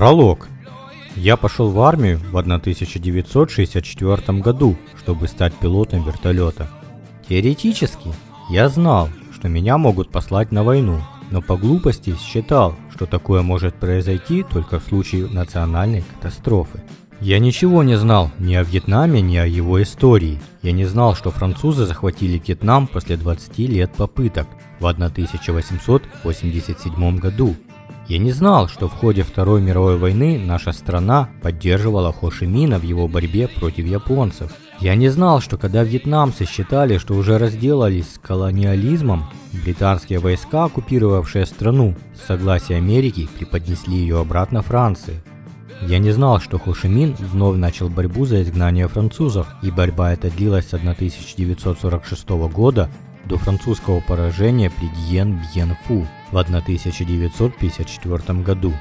Пролог. Я пошел в армию в 1964 году, чтобы стать пилотом вертолета. Теоретически, я знал, что меня могут послать на войну, но по глупости считал, что такое может произойти только в случае национальной катастрофы. Я ничего не знал ни о Вьетнаме, ни о его истории. Я не знал, что французы захватили Вьетнам после 20 лет попыток в 1887 году. Я не знал, что в ходе Второй мировой войны наша страна поддерживала Хо Ши Мина в его борьбе против японцев. Я не знал, что когда вьетнамцы считали, что уже разделались с колониализмом, британские войска, оккупировавшие страну, с согласия Америки преподнесли ее обратно Франции. Я не знал, что Хо Ши Мин вновь начал борьбу за изгнание французов, и борьба эта длилась с 1946 года до французского поражения при Дьен-Бьен-Фу в 1954 году.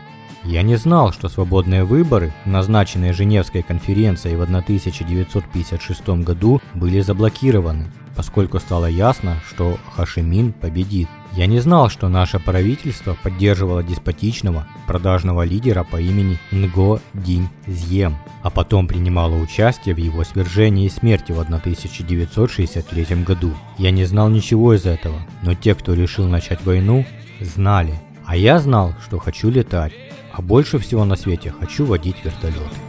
Я не знал, что свободные выборы, назначенные Женевской конференцией в 1956 году, были заблокированы, поскольку стало ясно, что Хашимин победит. Я не знал, что наше правительство поддерживало деспотичного, продажного лидера по имени Нго Динь Зьем, а потом принимало участие в его свержении и смерти в 1963 году. Я не знал ничего из этого, но те, кто решил начать войну, знали. А я знал, что хочу летать, а больше всего на свете хочу водить вертолеты.